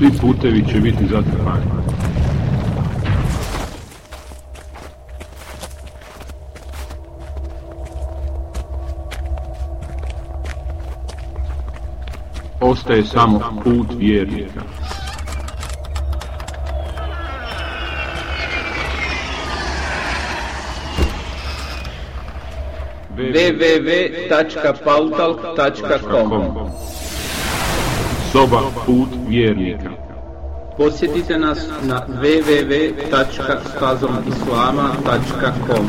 svi putevi će biti zatvorani. Ostaje samo put vjernika. www.pautalk.com Soba put vjernika. Posjetite nas na www.stazomislama.com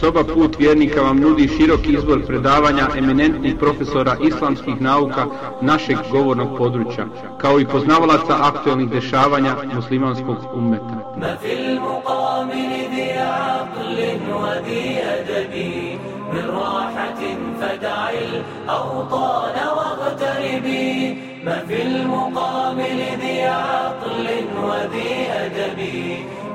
Soba Put vjernika vam nudi širok izbor predavanja eminentnih profesora islamskih nauka našeg govornog područja, kao i poznavalaca aktualnih dešavanja muslimanskog ummeta. ما في المقابل ذي عقل وذي أدب من راحة فدع الأوطان واغتربي ما في المقابل ذي عقل وذي أدب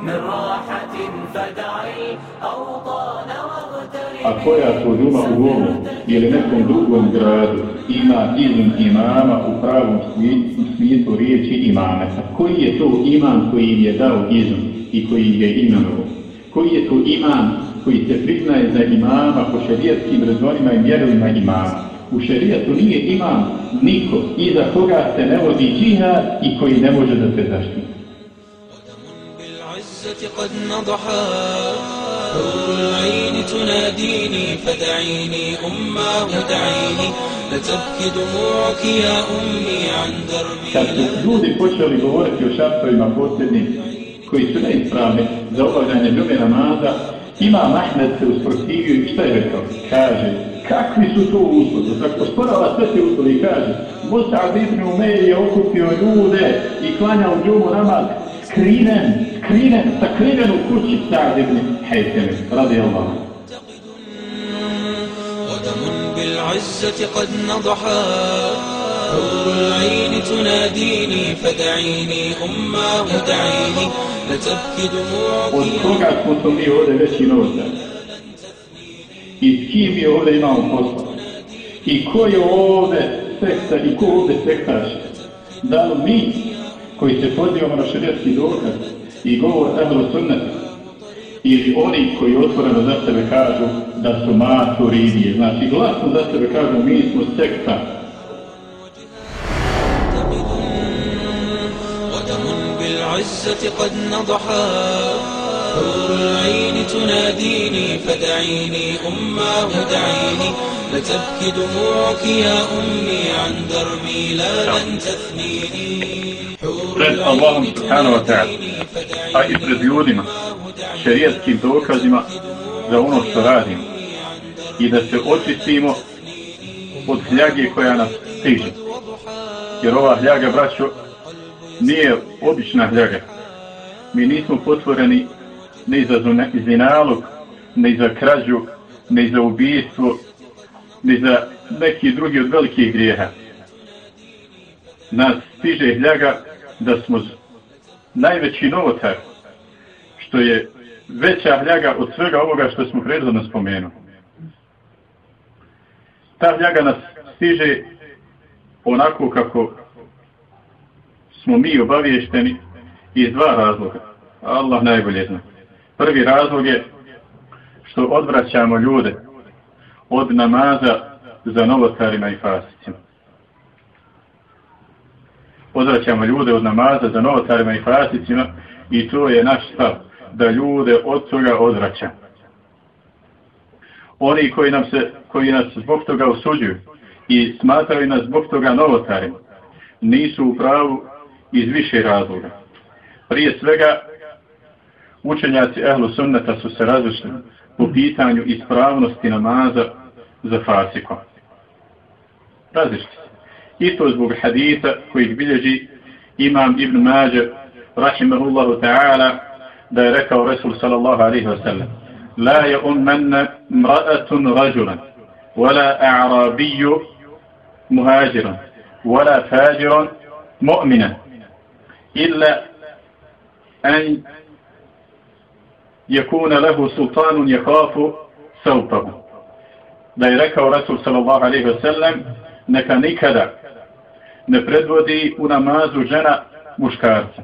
من راحة فدع الأوطان واغتربي A koja to duma u ovom ili nekom drugom gradu ima izum imama u pravom svi- svijetu riječi imameta? Koji je to imam koji im je dao izum i koji ih je imenovo? Koji je to imam koji se priznaje za imama po šerijatskim rezonima i mjerovima imama? U šerijatu nije imam niko iza koga se ne vodi džihad i koji ne može da se zaštiti. بالعزة قد نضحى حور العين تناديني فدعيني أماه دعيني لتبكي دموعك يا أمي عن Kad دربي su ljudi počeli govoriti o šartovima posljednjim, koji su neispravni za obavljanje ljume namaza, ima Ahmed se usprotivio i šta je rekao? Kaže, kakvi su to uslovi? Tako sporava sve te uslovi i kaže, Musa'ab ibn Umeir je okupio ljude i klanjao džumu namaz كريما كريما تقريبا كلشي بتاع ابن حيثم رضي الله عنه. ودم بالعزة قد نضحا حر العين تناديني فدعيني أما ودعيني. لتبكي دموعك والصقع تنتمي هذا باش ينوزع يتكيمي هذا ينام فرصة يكوي هذا سكتة يكوي هذا سكتة da li mi koji se pozivamo na šarijetski dokaz i govor Ehlu Sunnet ili oni koji otvoreno za sebe kažu da su maturidije. Znači glasno za sebe kažu mi smo sekta. بالعزة قد نضحى حور العين تناديني فدعيني أماه دعيني لتبكي دموعك يا أمي عن دربي لا لن تثنيني pred Allahom subhanahu wa ta'ala, a i pred ljudima, šarijetskim dokazima za ono što radimo i da se očistimo od hljage koja nas stiže. Jer ova hljaga, braćo, nije obična hljaga. Mi nismo potvoreni ne za zinalog, ne za krađu, ne za ubijstvo, ne za neki drugi od velikih grijeha. Nas stiže hljaga da smo najveći novotar, što je veća hljaga od svega ovoga što smo prethodno spomenuli. Ta hljaga nas stiže onako kako smo mi obaviješteni iz dva razloga. Allah najbolje zna. Prvi razlog je što odvraćamo ljude od namaza za novotarima i fasicima. Odvraćamo ljude od namaza za novotarima i fasicima i to je naš stav, da ljude od toga odvraća. Oni koji, nam se, koji nas zbog toga osuđuju i smatraju nas zbog toga novotarima, nisu u pravu iz više razloga. Prije svega, učenjaci ehlu sunneta su se različili po pitanju ispravnosti namaza za fasikom. Različili. I to zbog hadisa kojih bilježi imam Ibn Mađer, rahimahullahu ta'ala, da je rekao Resul sallallahu alaihi wa sallam, لا يؤمن امرأة رجلا ولا أعرابي مهاجرا ولا فاجر مؤمنا إلا أن يكون له سلطان يخاف سوطه da je rekao Rasul sallallahu alaihi wa sallam neka nikada ne predvodi u namazu žena muškarca.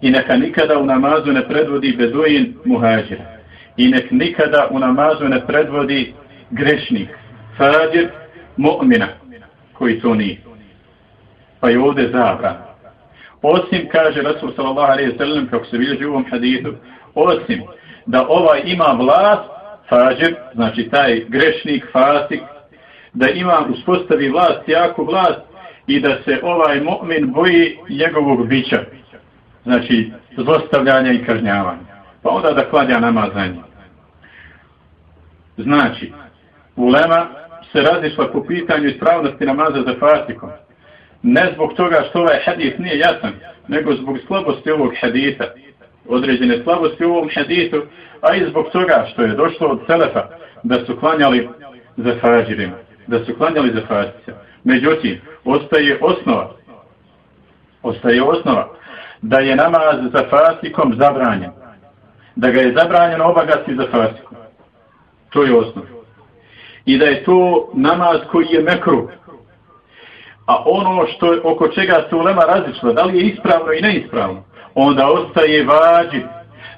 I neka nikada u namazu ne predvodi beduin muhađir. I nek nikada u namazu ne predvodi grešnik, fađir, mu'mina, koji to nije. Pa je ovdje zabran. Osim, kaže Rasul sallallahu alaihi sallam, kako se bilježi u ovom hadithu, osim da ovaj ima vlast, fađir, znači taj grešnik, fasik, da ima uspostavi vlast, jako vlast, i da se ovaj mu'min boji njegovog bića. Znači, zlostavljanja i kažnjavanja. Pa onda da kladja namaz. Znači, ulema se razišla po pitanju ispravnosti namaza za fatikom. Ne zbog toga što ovaj hadis nije jasan, nego zbog slabosti ovog hadisa. Određene slabosti u ovom hadisu, a i zbog toga što je došlo od Selefa da su klanjali za fađirima, da su klanjali za fatiha. Međutim, ostaje osnova, ostaje osnova da je namaz za fasikom zabranjen. Da ga je zabranjeno obagati za fasikom. To je osnova. I da je to namaz koji je mekru. A ono što oko čega se ulema različila, da li je ispravno i neispravno, onda ostaje vađi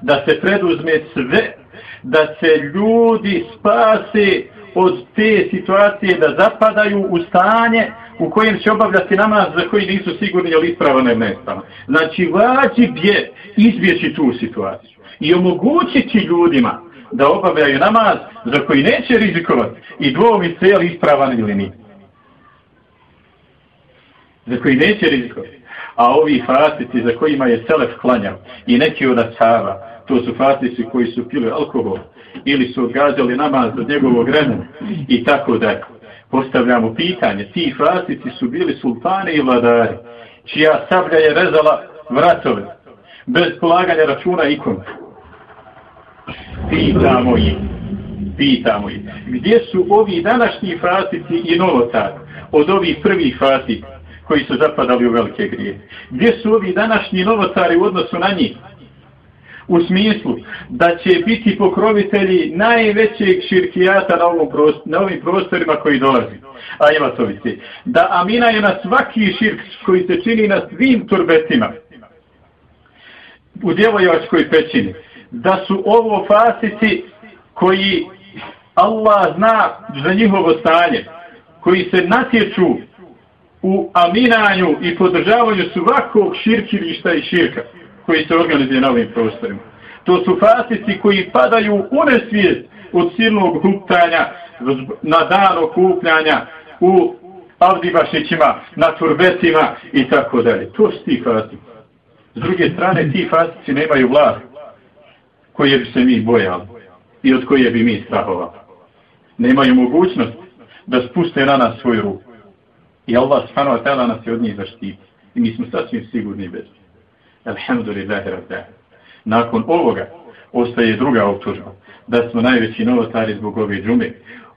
da se preduzme sve, da se ljudi spase od te situacije da zapadaju u stanje u kojem će obavljati namaz za koji nisu sigurni je li ispravan ili. Znači, vađib je izbjeći tu situaciju i omogućiti ljudima da obavljaju namaz za koji neće rizikovati i dvomi se je li ispravan ili nije. Za koji neće rizikovati. A ovi fasici za kojima je Selef klanjao i neki od asava, to su fasici koji su pili alkohol ili su odgađali namaz od njegovog vremena i tako da postavljamo pitanje, ti fasici su bili sultani i vladari, čija sablja je rezala vratove, bez polaganja računa ikome. Pitamo ih, pitamo ih, gdje su ovi današnji fasici i novotar od ovih prvih fasika koji su zapadali u velike grije? Gdje su ovi današnji novotari u odnosu na njih? U smislu da će biti pokrovitelji najvećeg širkijata na, ovom prostoru, na ovim prostorima koji dolazi. A ima to visi. Da Amina je na svaki širk koji se čini na svim turbetima u djevojačkoj pećini. Da su ovo fasici koji Allah zna za njihovo stanje, koji se natječu u aminanju i podržavanju svakog širkilišta i širka koji se organizuje na ovim prostorima. To su fasici koji padaju u nesvijest od silnog huptanja na dan okupljanja u Avdibašićima, na turbetima i tako dalje. To su ti fasici. S druge strane, ti fasici nemaju vlast koje bi se mi bojali i od koje bi mi strahovali. Nemaju mogućnost da spuste na nas svoju ruku. I Allah subhanahu wa ta'ala nas je od njih zaštiti. I mi smo sasvim sigurni bez. Alhamdulillahi rabbi. Nakon ovoga ostaje druga optužba. Da smo najveći novotari zbog ove džume,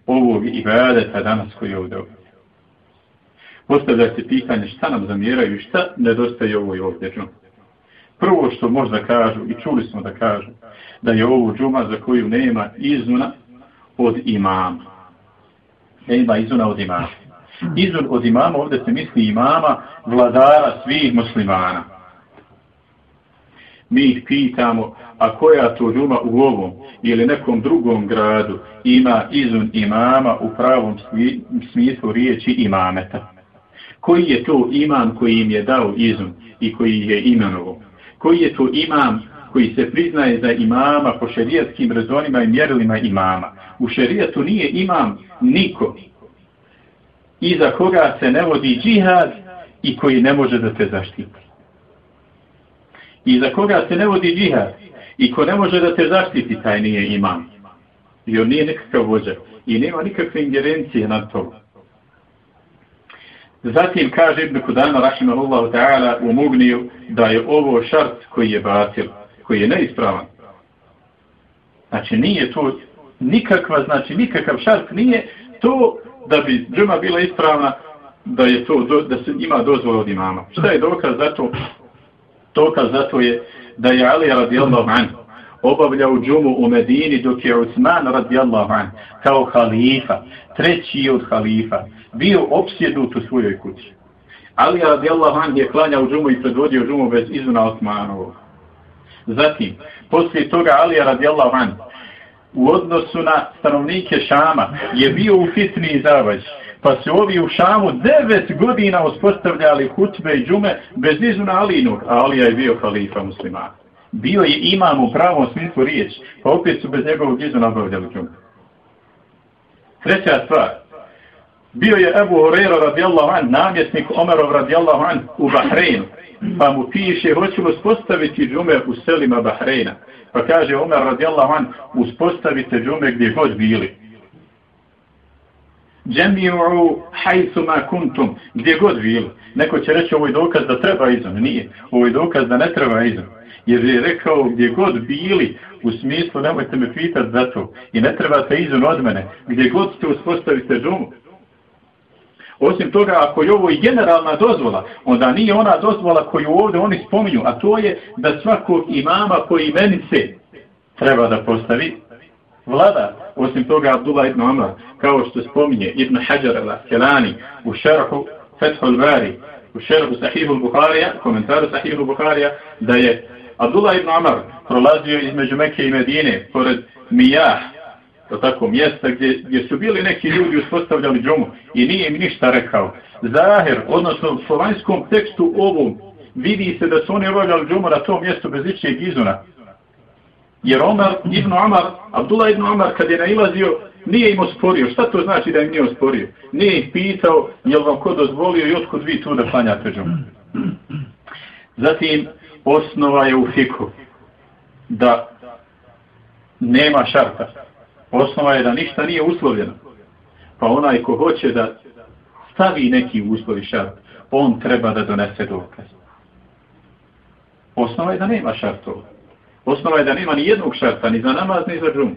ovog ibadeta danas koji je ovdje ovdje. Postavlja se pitanje šta nam zamjeraju i šta nedostaje ovoj ovdje džume. Prvo što možda kažu, i čuli smo da kažu, da je ovo džuma za koju nema izuna od imama. Nema izuna od imama. Izun od imama, ovdje se misli imama, vladara svih muslimana mi ih pitamo, a koja to džuma u ovom ili nekom drugom gradu ima izun imama u pravom smislu riječi imameta. Koji je to imam koji im je dao izun i koji je imenovo? Koji je to imam koji se priznaje za imama po šerijatskim rezonima i mjerilima imama? U šerijatu nije imam niko iza koga se ne vodi džihad i koji ne može da te zaštiti i za koga se ne vodi džihad i ko ne može da te zaštiti, taj nije imam. I on nije nikakav vođa i nema nikakve ingerencije na to. Zatim kaže Ibn Kudama, rahimahullahu ta'ala, u Mugniju, da je ovo šart koji je batil, koji je neispravan. Znači nije to nikakva, znači nikakav šart nije to da bi džuma bila ispravna da je to da se ima dozvol od imama. Šta je dokaz za to? Dokaz za to je da je Ali radijallahu an obavljao džumu u Medini dok je Usman radijallahu an kao halifa, treći od halifa, bio opsjednut u svojoj kući. Ali radijallahu an je klanjao džumu i predvodio džumu bez izuna Osmanovog. Zatim, poslije toga Ali radijallahu an u odnosu na stanovnike Šama je bio u fitni i. Pa se ovi u Šamu devet godina uspostavljali hutbe i džume bez izuna Alinog, a Alija je bio halifa muslimana. Bio je imam u pravom smislu riječ, pa opet su bez njegovog izuna obavljali džume. Treća stvar. Bio je Ebu Horeira radijallahu an, namjesnik Omerov radijallahu an u Bahreinu. Pa mu piše, hoćemo uspostaviti džume u selima Bahreina. Pa kaže Omer radijallahu an, uspostavite džume gdje god bili. Džemiru hajsuma kuntum, gdje god bilo. Neko će reći ovo je dokaz da treba izom. Nije. Ovo je dokaz da ne treba izom. Jer je rekao gdje god bili, u smislu nemojte me pitati za to. I ne trebate izom od mene. Gdje god ste uspostavite džumu. Osim toga, ako je ovo i generalna dozvola, onda nije ona dozvola koju ovdje oni spominju, a to je da svakog imama po imenice treba da postavi vlada. Osim toga, Abdullah ibn Amr, kao što spominje Ibn Hajar al-Askelani u šerhu Fethul Bari, u šerhu Sahihu al-Bukharija, komentaru Sahihu al-Bukharija, da je Abdullah ibn Amr prolazio između Mekke i Medine, pored Mijah, to tako mjesta gdje, gdje su bili neki ljudi uspostavljali džumu i nije im ništa rekao. Zahir, odnosno u slovanskom tekstu ovom, vidi se da su oni obavljali džumu na tom mjestu bez ičijeg izuna. Jer Omar, Ibn Omar, Abdullah Ibn Omar kad je nailazio, nije im osporio. Šta to znači da im nije osporio? Nije ih pitao, je li vam ko dozvolio i otkud vi tu da klanjate džumu. Zatim, osnova je u fiku da nema šarta Osnova je da ništa nije uslovljeno. Pa onaj ko hoće da stavi neki uslovi šart, on treba da donese dokaz. Osnova je da nema šartova. Osnova je da nema ni jednog šarta, ni za namaz, ni za džum.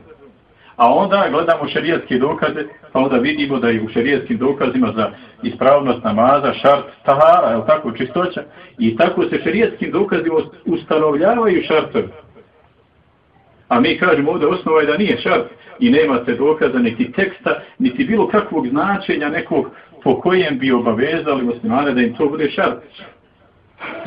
A onda gledamo šerijatske dokaze, pa onda vidimo da je u šerijatskim dokazima za ispravnost namaza šart tahara, je tako, čistoća. I tako se šerijatskim dokazima ustanovljavaju šartovi. A mi kažemo ovdje osnova je da nije šart i nema se dokaza niti teksta, niti bilo kakvog značenja nekog po kojem bi obavezali muslimane da im to bude šart.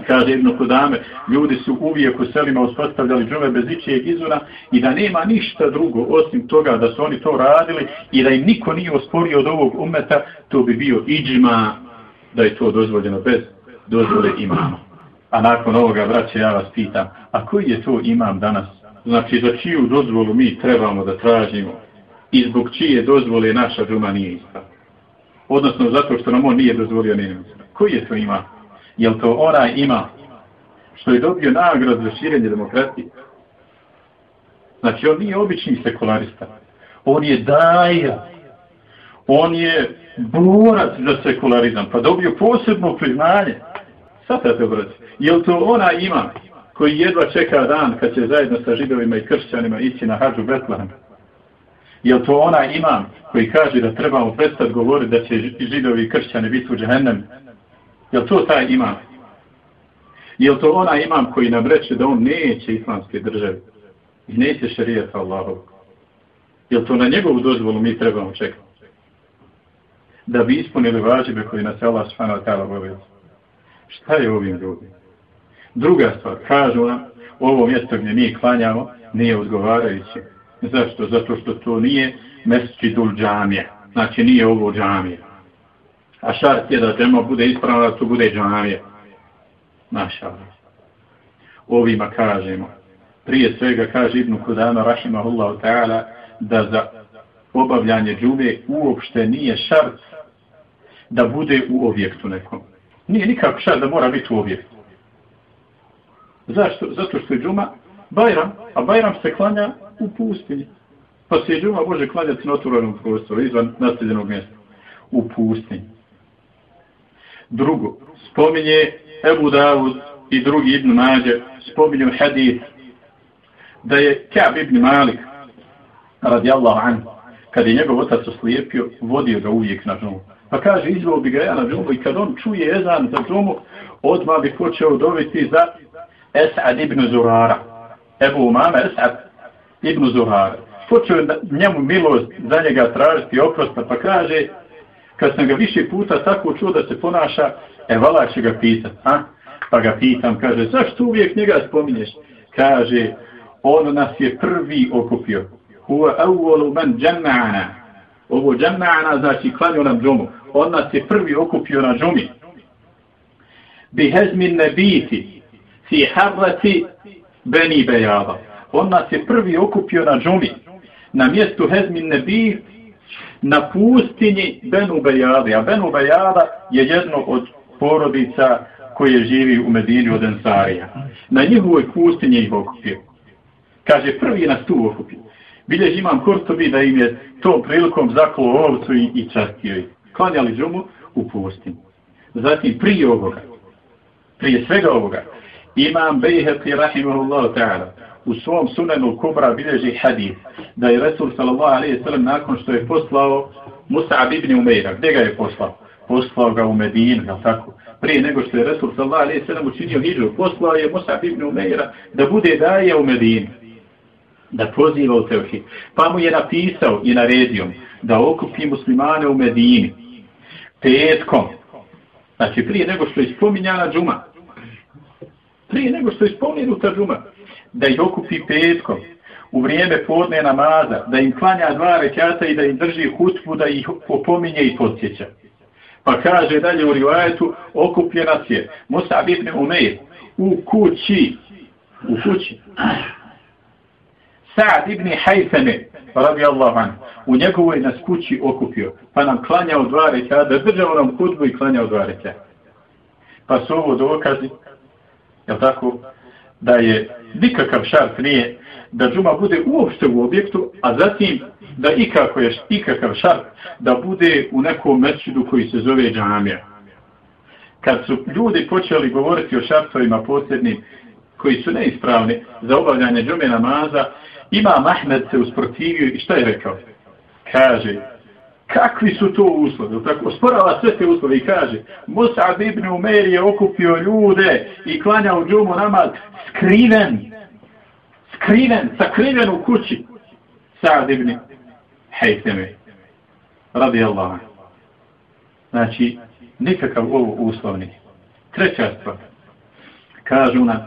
Kaže jedno kodame, ljudi su uvijek u selima uspostavljali džume bez ičijeg izvora i da nema ništa drugo osim toga da su oni to radili i da im niko nije osporio od ovog umeta, to bi bio iđma da je to dozvoljeno bez dozvole imama. A nakon ovoga, braće, ja vas pitam, a koji je to imam danas znači za čiju dozvolu mi trebamo da tražimo i zbog čije dozvole naša džuma nije ista. Odnosno zato što nam on nije dozvolio nije. Koji je to ima? Jel to ona ima što je dobio nagrad za širenje demokratije? Znači on nije obični sekularista. On je daja. On je borac za sekularizam. Pa dobio posebno priznanje. Sad te brać. Jel to ona ima? koji jedva čeka dan kad će zajedno sa židovima i kršćanima ići na hađu Betlehem. Jel to ona imam koji kaže da trebamo prestati govoriti da će židovi i kršćani biti u džahennem? Je to taj imam? Je to ona imam koji nam reče da on neće islamske države i neće šarijeta Allahov? Je to na njegovu dozvolu mi trebamo čekati? Da bi ispunili važive koji nas je Allah subhanahu wa ta'ala. Šta je ovim ljudima? Druga stvar, kažu nam, ovo mjesto gdje mi klanjamo nije odgovarajuće. Zašto? Zato što to nije mesčidul džamija. Znači nije ovo džamija. A šart je da džema bude ispravno da tu bude džamije. Naša Ovima kažemo. Prije svega kaže Ibnu Kudama Rahimahullahu ta'ala da za obavljanje džume uopšte nije šart da bude u objektu nekom. Nije nikako šart da mora biti u objektu. Zašto? Zato što je džuma Bajram, a Bajram se klanja u pustinji. Pa se džuma može klanjati na otvorenom prostoru, izvan naseljenog mjesta. U pustinji. Drugo, spominje Ebu Davud i drugi Ibn Mađe, spominju hadith da je Ka'b ibn Malik radijallahu anhu, kad je njegov otac oslijepio, vodio ga uvijek na džumu. Pa kaže, izvao bi ga ja na džumu i kad on čuje ezan za džumu, odmah bi počeo dobiti za Esad ibn Zurara. Ebu Umama Esad ibn Zurara. Počeo njemu milost za njega tražiti oprosta, pa kaže, kad sam ga više puta tako čuo da se ponaša, e vala će ga pitat, a? Pa ga pitam, kaže, zašto uvijek njega spominješ? Kaže, on nas je prvi okupio. Huwa awwalu man janna'ana. Ovo janna'ana znači klanio nam džumu. On nas je prvi okupio na džumi. Bi hezmin nebiti fi harrati beni bejaba. On nas je prvi okupio na džumi. Na mjestu hezmin nebiti na pustinji Benu Bejade. A Benu Bejada je jedno od porodica koje živi u Medini od Ensarija. Na njihovoj pustinji ih okupio. Kaže, prvi je nas tu okupio. Bilježi imam Kurtobi da im je to prilikom zaklo ovcu i, i častio ih. Klanjali džumu u pustinji. Zatim, prije ovoga, prije svega ovoga, imam Bejheti Rahimahullahu ta'ala, u svom sunenu Kubra bilježi hadith da je Resul sallallahu alaihi sallam nakon što je poslao Musa'ab ibn Umeira, gdje ga je poslao? Poslao ga u Medinu, jel tako? Prije nego što je Resul sallallahu alaihi sallam učinio hijđu, poslao je Musa'ab ibn Umeira da bude daje u Medinu, da poziva u Tevhid. Pa mu je napisao i naredio da okupi muslimane u Medini petkom, znači prije nego što je spominjana džuma, prije nego što je spomenuta džuma, da ih okupi petkom u vrijeme podne namaza, da im klanja dva rekata i da im drži hutbu, da ih opominje i podsjeća. Pa kaže dalje u rivajetu, okupljena je Musab ibn Umeir u kući, u kući. Sa'd ibn Hajfene, radi Allah van, u njegovoj nas kući okupio, pa nam klanjao dva rekata, držao nam hutbu i klanjao dva rekata. Pa su ovo dokazi, je tako, da je nikakav šart nije da džuma bude uopšte u objektu, a zatim da ikako je ikakav šart da bude u nekom mečidu koji se zove džamija. Kad su ljudi počeli govoriti o šartovima posebnim koji su neispravni za obavljanje džume namaza, ima Mahmed se usprotivio i šta je rekao? Kaže, kakvi su to uslovi? Tako, sporava sve te uslove i kaže, Musa ibn Umer je okupio ljude i klanjao džumu namaz skriven, skriven, sakriven u kući. Sa'ad ibn Hejteme, radi Allah. Znači, nikakav ovo uslovni. Treća stvar, kažu nam,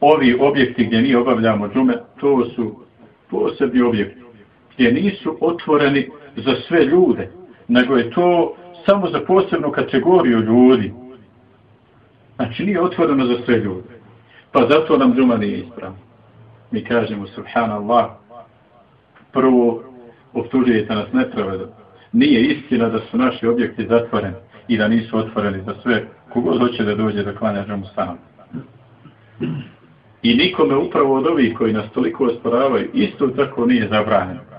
ovi objekti gdje mi obavljamo džume, to su posebni objekti, gdje nisu otvoreni za sve ljude, nego je to samo za posebnu kategoriju ljudi. Znači nije otvoreno za sve ljude. Pa zato nam džuma nije ispravno. Mi kažemo, subhanallah, prvo optužujete nas nepravedno. Nije istina da su naši objekti zatvoreni i da nisu otvoreni za sve kogod hoće da dođe da klanja džumu sam. I nikome upravo od ovih koji nas toliko osporavaju, isto tako nije zabranjeno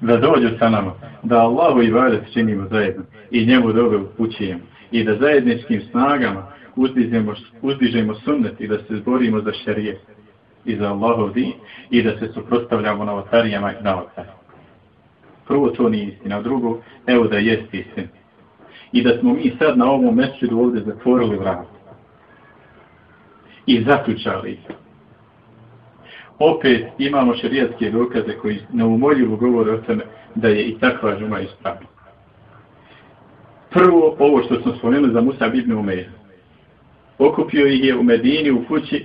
da dođu sa nama, da Allahu i vadet činimo zajedno i njemu dobro upućujemo i da zajedničkim snagama uzdižemo, uzdižemo sunnet i da se zborimo za šarije i za Allahov din i da se suprostavljamo na otarijama i na otarijama. Prvo to nije istina, drugo, evo da jest istina. I da smo mi sad na ovom mečedu ovdje zatvorili vrat. I zaključali ih opet imamo šarijatske dokaze koji neumoljivo govore o tome da je i takva džuma ispravna. Prvo, ovo što smo spomenuli za Musa ibn Umeir. Okupio ih je u Medini, u kući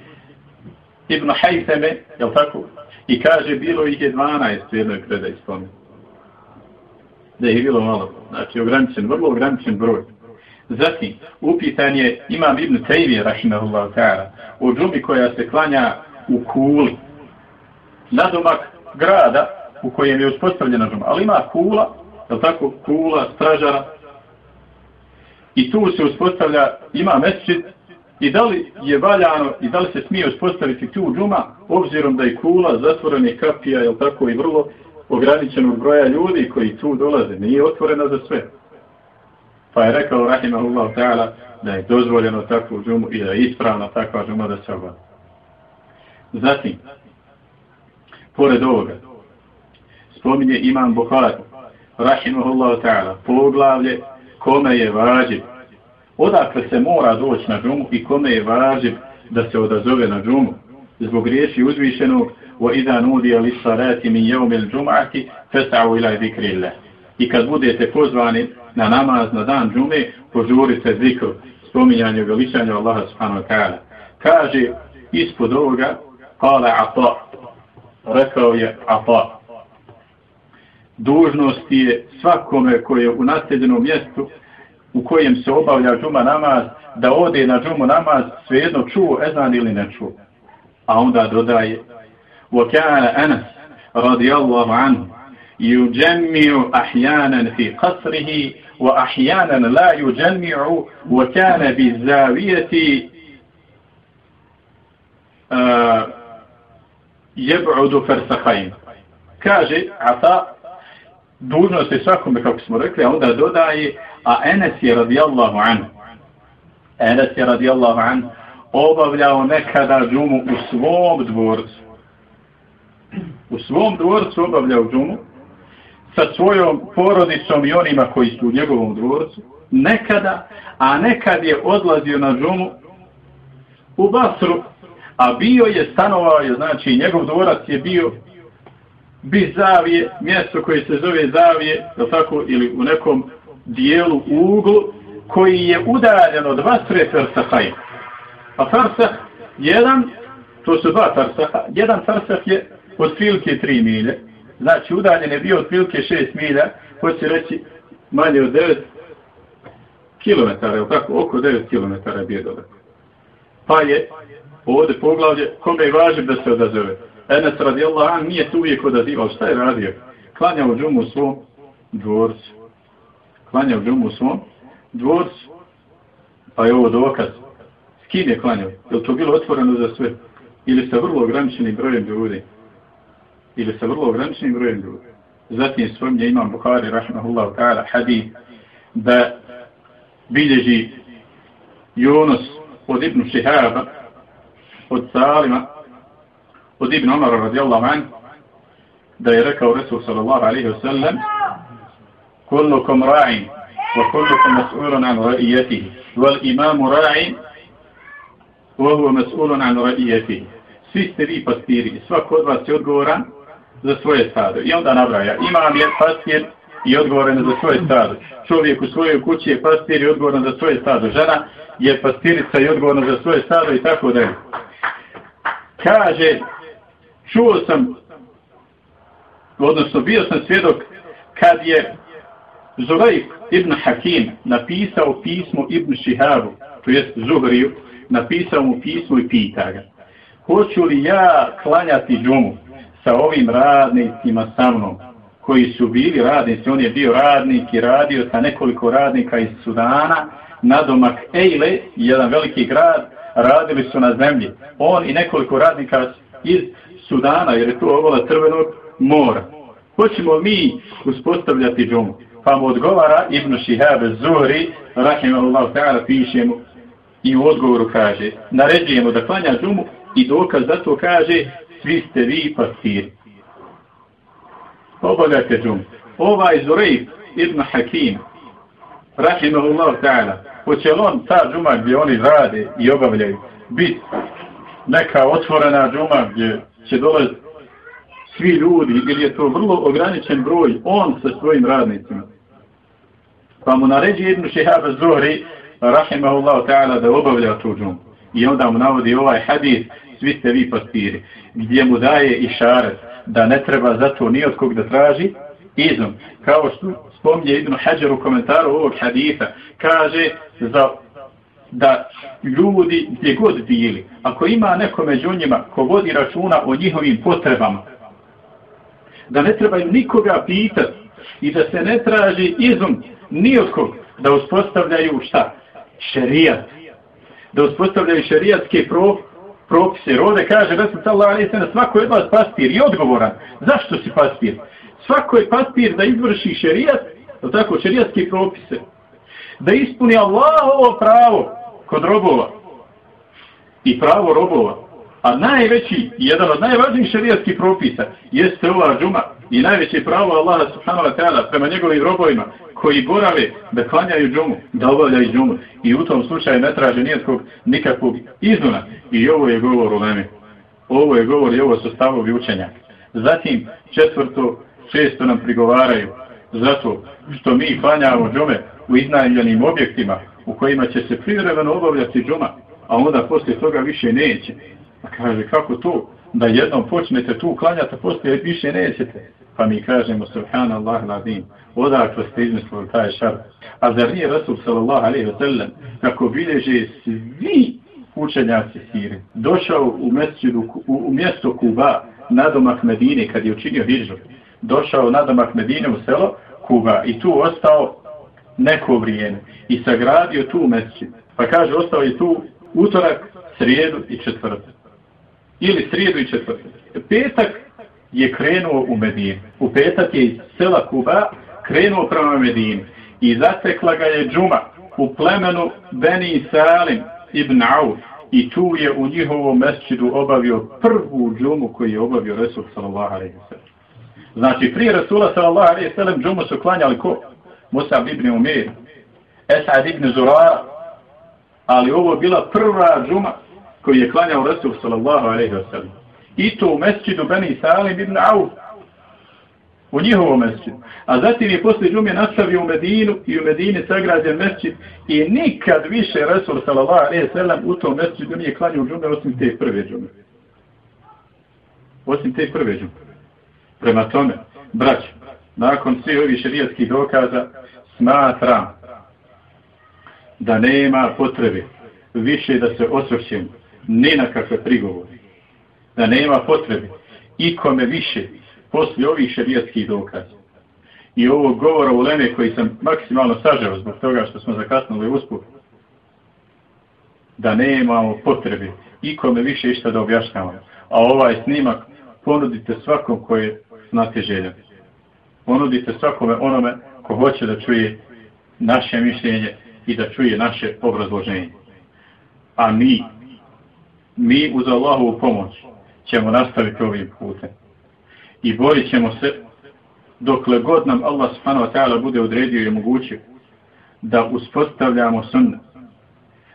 Ibn Hajteme, je tako? I kaže, bilo ih je 12 u jednoj predaj spomenuti. Da je bilo malo, znači ograničen, vrlo ograničen broj. Zatim, upitan je Imam Ibn Taymi, rahimahullahu ta'ala, u džumi koja se klanja u kuli, nadomak grada u kojem je uspostavljena džuma. Ali ima kula, je tako, kula, stražara. I tu se uspostavlja, ima mesčit, i da li je valjano i da li se smije uspostaviti tu džuma, obzirom da je kula zatvorena kapija, je tako, i vrlo ograničenog broja ljudi koji tu dolaze, nije otvorena za sve. Pa je rekao Rahimahullah ta'ala da je dozvoljeno takvu džumu i da je ispravna takva džuma da se obavlja. Zatim, pored ovoga, spominje imam Bukhari, rahimahullahu ta'ala, poglavlje kome je važib. Odakle se mora doći na džumu i kome je važib da se odazove na džumu. Zbog riječi uzvišenog وَإِذَا نُودِيَ لِسَّرَاتِ مِنْ يَوْمِ الْجُمْعَةِ فَسَعُوا إِلَى ذِكْرِ اللَّهِ I kad budete pozvani na namaz na dan džume, požurite zikr, spominjanje veličanja Allaha subhanahu wa ta'ala. Kaže ispod ovoga, kale ata, rekao je ata. Dužnost je svakome koje je u nasljedenom mjestu u kojem se obavlja džuma namaz, da ode na džumu namaz, svejedno čuo ezan ili ne čuo. A onda dodaje, وكان أنس رضي الله عنه يجمع أحيانا في قصره وأحيانا لا يجمع وكان بالزاوية jeb'udu fersahajim. Kaže, ata, dužnost je svakome, kako smo rekli, a onda dodaje, a Enes je radijallahu an. Enes je radijallahu an obavljao nekada džumu u svom dvorcu. U svom dvorcu obavljao džumu sa svojom porodicom i onima koji su u njegovom dvorcu. Nekada, a nekad je odlazio na džumu u Basru a bio je stanovao, je, znači njegov dvorac je bio bi Zavije, mjesto koje se zove Zavije, tako, ili u nekom dijelu u uglu, koji je udaljen od Basre Fersahaj. A Fersah, jedan, to su dva Fersaha, jedan Fersah je od prilike 3 milje, znači udaljen je bio od prilike 6 milja, hoće reći manje od 9 kilometara, je tako, oko 9 km je bio dobro. Pa je ovdje poglavlje, kome je važno da se odazove. Enes radijallahu an nije tu uvijek odazivao, šta je radio? Klanjao džumu u svom dvorcu. Klanjao džumu u svom dvorcu. Pa je ovo dokaz. S kim je klanjao? Je to bilo otvoreno za sve? Ili sa vrlo ograničenim brojem ljudi? ili sa vrlo ograničenim brojem ljudi. Zatim je imam Bukhari, rahmahullahu ta'ala, hadith, da bilježi Jonas od Ibn Šihaba, od Salima, od Ibn Omara radijallahu an, da je rekao Resul sallallahu alaihi wa sallam, kullukum ra'in, wa kullukum mas'ulun an ra'iyatihi, wal imamu ra'in, wa huwa mas'ulun an ra'iyatihi. Svi ste vi pastiri, svako od vas je odgovoran za svoje stado. I onda nabraja, imam je pastir i odgovoran za svoje stado. Čovjek u svojoj kući je pastir i odgovoran za svoje stado. Žena je pastirica i odgovorna za svoje stado i tako dalje. Kaže, čuo sam, odnosno bio sam svjedok kad je Zurajk ibn Hakim napisao pismo ibn Šihabu, to jest Zuhriju, napisao mu pismo i pita ga. Hoću li ja klanjati džumu? sa ovim radnicima sa mnom, koji su bili radnici, on je bio radnik i radio sa nekoliko radnika iz Sudana, na domak Ejle, jedan veliki grad, radili su na zemlji. On i nekoliko radnika iz Sudana, jer je to ovola crvenog mora. Hoćemo mi uspostavljati džumu. Pa mu odgovara Ibn Šihab Zuhri, rahimahullahu ta'ala, piše mu i u odgovoru kaže, naređujemo da klanja džumu i dokaz za to kaže, svi ste vi pastiri. Obavljate džum. Ovaj Zurejf ibn Hakim, rahimahullahu ta'ala, hoće li on ta džuma gdje oni rade i obavljaju, bit neka otvorena džuma gdje će dolaziti svi ljudi, ili je to vrlo ograničen broj, on sa svojim radnicima. Pa mu naređi Ibn Šihaba Zuhri, rahimahullahu ta'ala, da obavlja tu džumu. I onda mu navodi ovaj hadis, svi ste vi pastiri, gdje mu daje i šaret da ne treba zato ni od kog da traži izum. Kao što spominje Ibn Hajar u komentaru ovog haditha, kaže za da ljudi gdje god bili, ako ima neko među njima ko vodi računa o njihovim potrebama, da ne trebaju nikoga pitati i da se ne traži izum ni od da uspostavljaju šta? Šerijat. Da uspostavljaju šerijatske pro, propise. Jer ovdje kaže Resul sallallahu alaihi sallam, svako je od vas pastir i odgovoran. Zašto si pastir? Svako je pastir da izvrši šerijat, to tako, šerijatske propise. Da ispuni Allahovo pravo kod robova. I pravo robova. A najveći, jedan od najvažnijih šerijatskih propisa, jeste ova džuma I najveće pravo Allaha subhanahu wa ta'ala prema njegovim robovima koji borave da klanjaju džumu, da obavljaju džumu. I u tom slučaju ne traže nijetkog nikakvog iznuna. I ovo je govor u Leme. Ovo je govor i ovo su stavovi učenja. Zatim četvrto često nam prigovaraju zato što mi klanjamo džume u iznajemljenim objektima u kojima će se privremeno obavljati džuma, a onda poslije toga više neće. A kaže, kako to? Da jednom počnete tu klanjati, a poslije više nećete. Pa mi kažemo, subhanallah ladim, odakle ste izmislili taj šar. A zar nije Rasul sallallahu alaihi wa sallam, kako bilježe svi učenjaci sire, došao u, mesjidu, u, u mjesto Kuba, nadomak Medine, kad je učinio hijžu, došao na domak Medine u selo Kuba i tu ostao neko vrijeme i sagradio tu mesjid. Pa kaže, ostao je tu utorak, srijedu i četvrtak. Ili srijedu i četvrtak. Petak je krenuo u Medinu. U petak je iz sela Kuba krenuo prema Medinu. I zatekla ga je džuma u plemenu Beni Salim ibn Auf. I tu je u njihovom mesčidu obavio prvu džumu koju je obavio Resul sallallahu alaihi wa. Znači, prije Rasula sallallahu alaihi sallam džumu su klanjali ko? Musa ibn Umir, Esad ibn Zurara, ali ovo je bila prva džuma koju je klanjao Rasul sallallahu alaihi sallam. I to u mesčidu Beni Salim ibn Auf. U njihovom mesčidu. A zatim je posle džume nastavio u Medinu i u Medini sagrađen mesčid i nikad više Rasul sallallahu alaihi sallam u tom mesčidu nije klanjao džume osim te prve džume. Osim te prve džume. Prema tome, braću, nakon svih ovih šerijatskih dokaza, smatram da nema potrebe više da se osvrćemo ni na kakve prigovore da nema potrebe ikome više poslije ovih šarijatskih dokaza i ovog govora u Leme koji sam maksimalno sažao zbog toga što smo zakasnuli uspuk, da nemamo potrebe ikome više išta da objašnjavamo. A ovaj snimak ponudite svakom koje znate želja. Ponudite svakome onome ko hoće da čuje naše mišljenje i da čuje naše obrazloženje. A mi, mi uz Allahovu pomoć ćemo nastaviti ovim putem. I borit ćemo se dokle god nam Allah subhanahu wa ta'ala bude odredio i omogućio da uspostavljamo sunnet,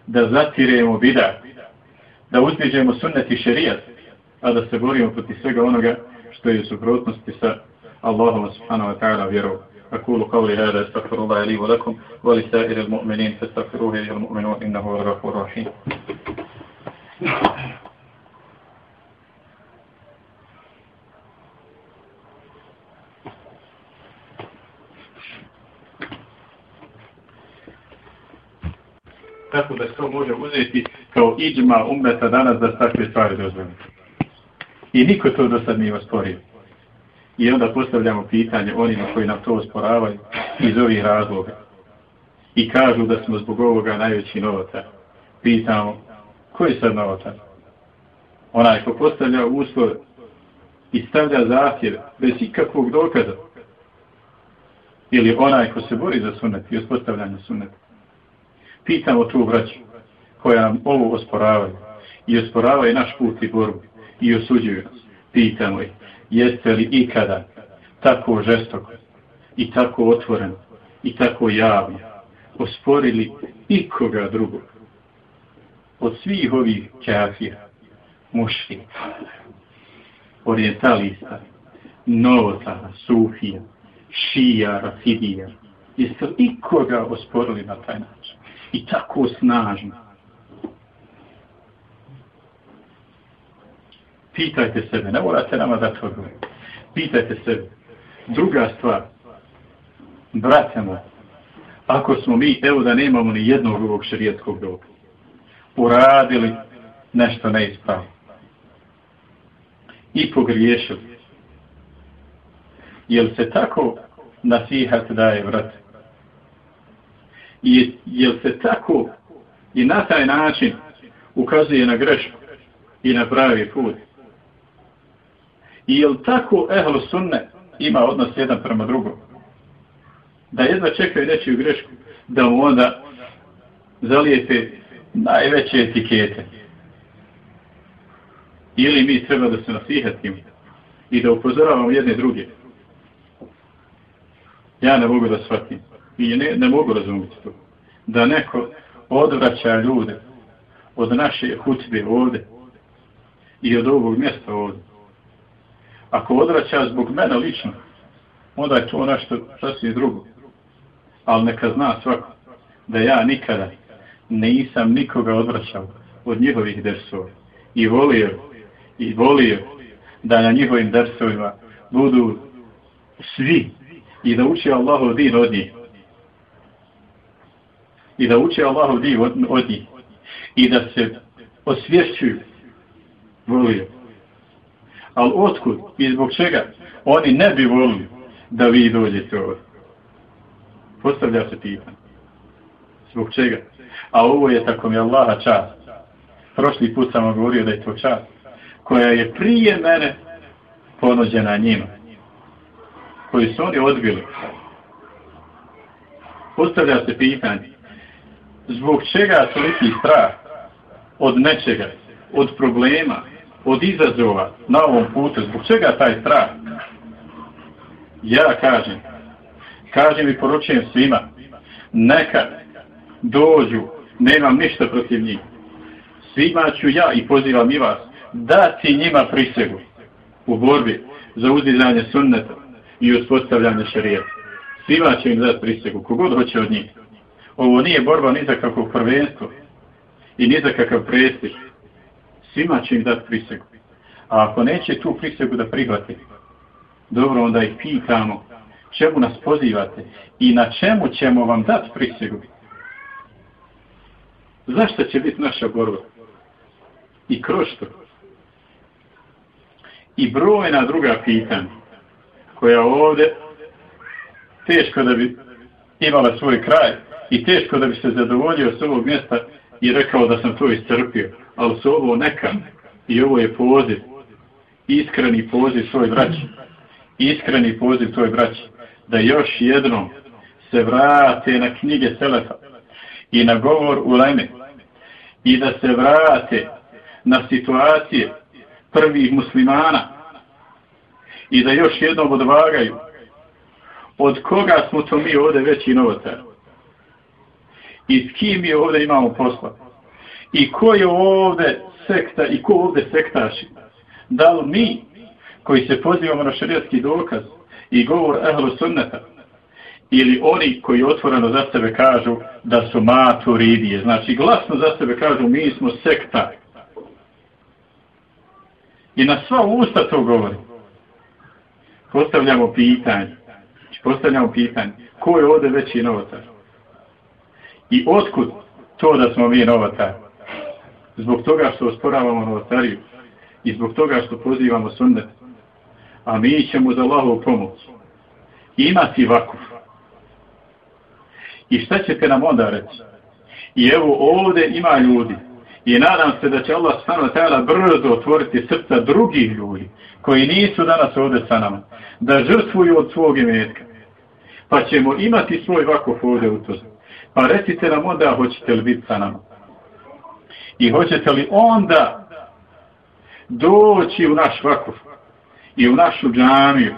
da zatiremo bidat, da uzbiđemo sunnet i šerijat, a da se borimo proti svega onoga što je u suprotnosti sa Allahom subhanahu wa ta'ala vjerom. أقول قولي هذا استغفر الله لي ولكم ولسائر المؤمنين فاستغفروه يا المؤمنون إنه هو الغفور الرحيم tako da se to može uzeti kao iđma umeta danas da takve stvari dozvoli. I niko to do sad nije osporio. I onda postavljamo pitanje onima koji nam to osporavaju iz ovih razloga. I kažu da smo zbog ovoga najveći novotar. Pitamo, ko je sad novotar? Onaj ko postavlja uslove i stavlja zahtjev bez ikakvog dokaza. Ili onaj ko se bori za sunet i uspostavljanje suneta pitamo tu vraću koja nam ovo osporavaju i osporavaju naš put i borbu i osuđuju. Pitamo ih, jeste li ikada tako žestoko i tako otvoreno i tako javno osporili ikoga drugog od svih ovih kafira, mušlika, orientalista, novotara, sufija, šija, rafidija, jeste li ikoga osporili na taj način? i tako snažno. Pitajte sebe, ne morate nama da to govori. Pitajte sebe. Druga stvar, brate moj, ako smo mi, evo da nemamo ni jednog ovog šarijetskog doba, uradili nešto neispravno i pogriješili, jel se tako nasihat daje, vrate? I jel se tako i na taj način ukazuje na grešku i na pravi put? I jel tako ehlo sunne ima odnos jedan prema drugom? Da jedva čekaju nečiju grešku, da mu onda zalijete najveće etikete. Ili mi treba da se nasihatimo i da upozoravamo jedne druge Ja ne mogu da shvatim. I ne, ne mogu razumjeti to. Da neko odvraća ljude od naše hutbe ovde i od ovog mjesta ovde. Ako odvraća zbog mene lično, onda je to nešto sasvim drugo. Ali neka zna svako da ja nikada nisam nikoga odvraćao od njihovih dersova. I volio, i volio da na njihovim dersovima budu svi i da uči Allahov din od njih. I da uči Allahov din od, od njih. I da se osvješćuju. Volio. Ali otkud i zbog čega oni ne bi volili da vi dođete ovdje? Postavlja se pitanje. Zbog čega? A ovo je tako mi Allaha čast. Prošli put sam govorio da je to čast. Koja je prije mene ponuđena njima. Koji su oni odbili. Postavlja se pitanje. Zbog čega toliki strah od nečega, od problema, od izazova na ovom putu? Zbog čega taj strah? Ja kažem, kažem i poručujem svima, neka dođu, nemam ništa protiv njih. Svima ću ja i pozivam i vas dati njima prisegu u borbi za uzdizanje sunneta i uspostavljanje šarijeta. Svima ću im dati prisegu, kogod hoće od njih. Ovo nije borba ni za kakvo prvenstvo i ni za kakav prestiž. Svima će im dati prisegu. A ako neće tu prisegu da prihvate, dobro onda ih pitamo čemu nas pozivate i na čemu ćemo vam dati prisegu. Zašto će biti naša borba? I kroz što? I brojna druga pitanja koja ovdje teško da bi imala svoj kraj i teško da bi se zadovoljio s ovog mjesta i rekao da sam to iscrpio. Ali su ovo neka i ovo je poziv, iskreni poziv svoj braći, iskreni poziv tvoj braći, da još jednom se vrate na knjige Selefa i na govor u Leme i da se vrate na situacije prvih muslimana i da još jednom odvagaju od koga smo to mi ovdje veći novotar i s kim je ovdje imamo posla i ko je ovdje sekta i ko ovdje sektaši da li mi koji se pozivamo na šarijatski dokaz i govor ehlu sunneta ili oni koji otvoreno za sebe kažu da su maturidije. Znači, glasno za sebe kažu mi smo sekta. I na sva usta to govori. Postavljamo pitanje. Postavljamo pitanje. Ko je ovdje veći novotar? I otkud to da smo mi novotar? Zbog toga što osporavamo novotariju i zbog toga što pozivamo sunnet. A mi ćemo za Allahovu pomoć imati vakuf I šta ćete nam onda reći? I evo ovdje ima ljudi. I nadam se da će Allah stano tajala brzo otvoriti srca drugih ljudi koji nisu danas ovdje sa nama. Da žrtvuju od svog imetka. Pa ćemo imati svoj vakuf ovdje u to. Pa recite nam onda hoćete li biti sa nama. I hoćete li onda doći u naš vakuf i u našu džamiju.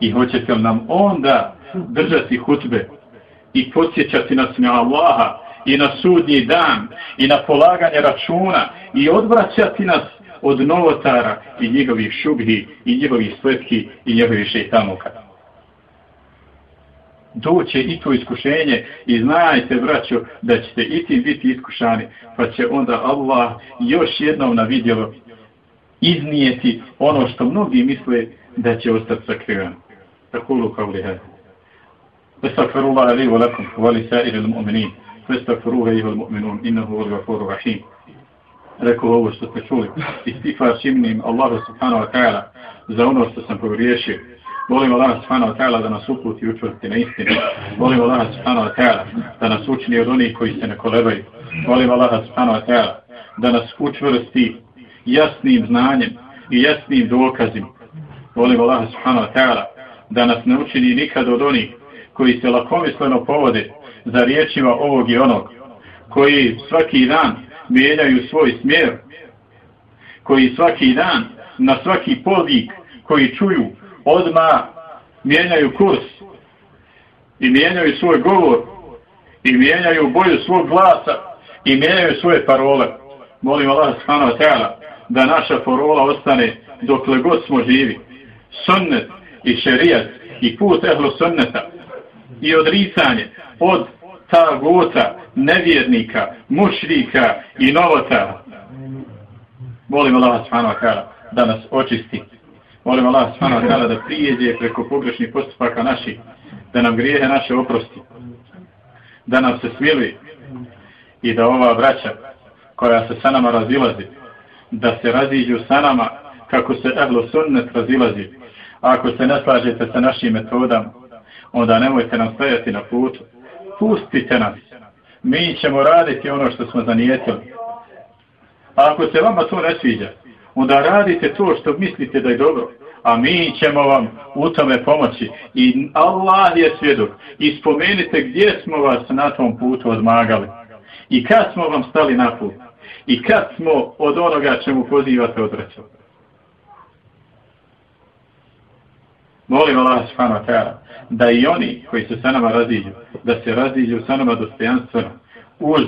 I hoćete li nam onda držati hutbe i podsjećati nas na Allaha i na sudnji dan i na polaganje računa i odvraćati nas od novotara i njegovih šubhi i njegovih sletki i njegovih šeitanuka Doće i to iskušenje i znajte, braćo, da ćete i ti biti iskušani, pa će onda Allah još jednom na vidjelo iznijeti ono što mnogi misle da će ostati sakrivano. Tako lu kao li hajde. استغفر الله لي ولكم ولسائر المؤمنين فاستغفروه أيها المؤمنون إنه هو الغفور الرحيم rekao ovo što ste čuli i stifa šimnim Allahu subhanahu wa ta'ala za ono što sam pogriješio molim Allah subhanahu wa ta'ala da nas uputi i učvrsti na istinu. Molim Allah subhanahu wa ta'ala da nas učini od onih koji se ne kolebaju. Molim Allah subhanahu wa ta'ala da nas učvrsti jasnim znanjem i jasnim dokazim molim Allah subhanahu wa ta'ala da nas ne učini nikad od onih koji se lakomisleno povode za riječima ovog i onog, koji svaki dan mijenjaju svoj smjer, koji svaki dan na svaki podvik koji čuju odma mijenjaju kurs i mijenjaju svoj govor i mijenjaju boju svog glasa i mijenjaju svoje parole. Molim Allah subhanahu wa ta'ala da naša parola ostane dokle god smo živi. Sunnet i šerijat i put ehlu sunneta i odricanje od ta gota nevjernika, mušrika i novota. Molim Allah subhanahu wa ta'ala da nas očisti. Molim Allah subhanahu wa ta'ala da prijeđe preko pogrešnih postupaka naših, da nam grijehe naše oprosti, da nam se smili i da ova braća koja se sa nama razilazi, da se raziđu sa nama kako se ehlo sunnet razilazi. A ako se ne slažete sa našim metodama, onda nemojte nam stajati na putu. Pustite nas. Mi ćemo raditi ono što smo zanijetili. A ako se vama to ne sviđa, onda radite to što mislite da je dobro. A mi ćemo vam u tome pomoći. I Allah je svjedok. I spomenite gdje smo vas na tom putu odmagali. I kad smo vam stali na put. I kad smo od onoga čemu pozivate odrećali. Molim Allah subhanahu wa da i oni koji se sa nama raziđu, da se raziđu sa nama dostojanstveno uz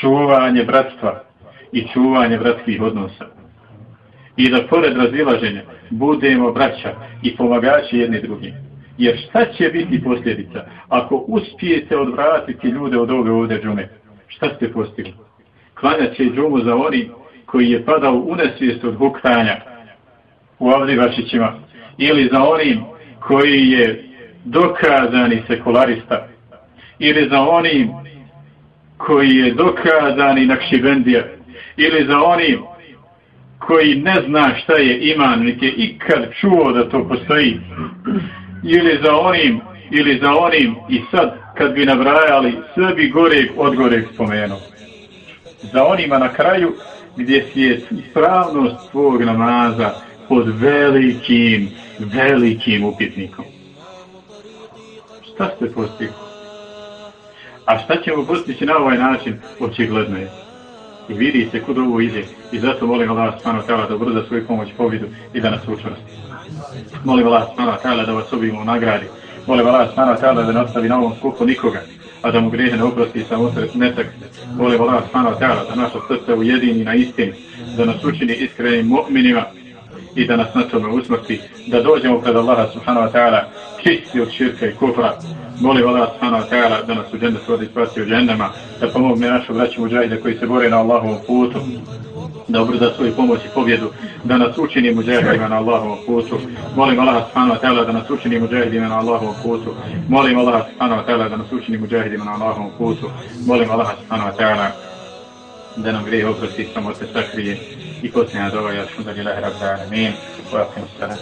čuvanje bratstva i čuvanje bratskih odnosa. I da pored razilaženja budemo braća i pomagači jedni drugim. Jer šta će biti posljedica ako uspijete odvratiti ljude od ove ovdje džume? Šta ste postigli? Klanjat će džumu za oni koji je padao u nesvijest od huktanja u Avdivašićima ili za onim koji je dokazani sekularista ili za onim koji je dokazani nakšibendija ili za onim koji ne zna šta je iman niti je ikad čuo da to postoji ili za onim ili za onim i sad kad bi nabrajali sve bi goreg od goreg spomenuo za onima na kraju gdje si je ispravnost tvog namaza pod velikim, velikim upitnikom. Šta ste postigli? A šta ćemo postići na ovaj način? Očigledno je. I vidi se kud ovo ide. I zato molim Allah stvarno tala da ubrza svoju pomoć povidu i da nas učvrsti. Molim Allah stano tala da vas obimo u nagradi. Molim Allah stvarno tala da ne ostavi na ovom skupu nikoga a da mu grehe ne oprosti samo netak. Molim Allah stano tala da naša srce ujedini na istini, da nas učini iskrenim mu'minima, i da nas na tome usmrti, da dođemo pred Allaha subhanahu wa ta'ala čisti od širka i kufra. Molim Allah subhanahu wa ta'ala da nas u džennet vodi spasi u džennama, da pomogne našu braću muđahide koji se bore na Allahovom putu, da obrza svoju pomoć i pobjedu, da nas učini muđahidima na Allahovom putu. Molim Allah subhanahu wa ta'ala da nas učini muđahidima na Allahovom putu. Molim Allah subhanahu wa ta'ala da nas učini muđahidima na Allahovom putu. Molim Allah subhanahu wa ta'ala da nam grije oprosti samo se sakrije ja sam da lillahi rabbi alamin wa akim salam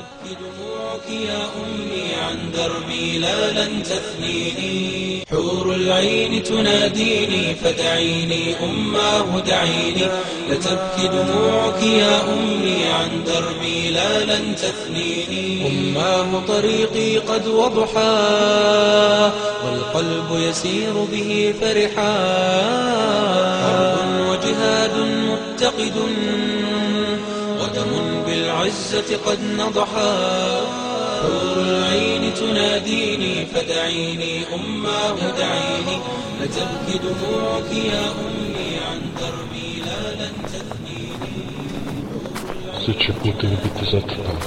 يا أمي عن دربي لا لن تثنيني حور العين تناديني فدعيني أماه دعيني. لتبكي دموعك يا أمي عن دربي لا لن تثنيني. أماه طريقي قد وضحى والقلب يسير به فرحا. حرب وجهاد متقد. ودم بالعزة قد نضحا حور العين تناديني فدعيني أماه دعيني لتبكي دموعك يا أمي عن دربي لا لن تثنيني Svi će putevi biti zatrpani.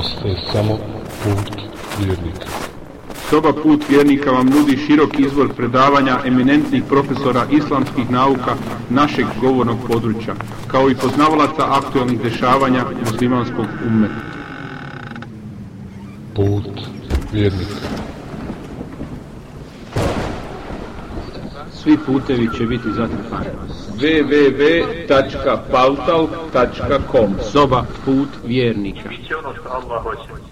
Ostaje samo put vjernika. Soba Put vjernika vam nudi širok izbor predavanja eminentnih profesora islamskih nauka našeg govornog područja, kao i poznavalaca aktualnih dešavanja muslimanskog ummeta. Put vjernika. Svi putevi će biti zatrpani. www.paltalk.com Soba Put vjernika Biće ono što Allah hoće,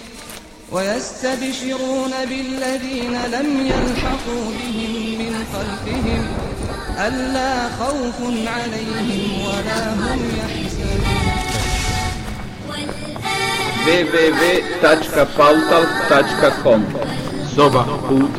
ويستبشرون بالذين لم يلحقوا بهم من خلفهم ألا خوف عليهم ولا هم يحزنون www.pautal.com Soba put.